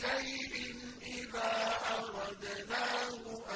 شَيْءٍ إِذَا أَرَدْنَاهُ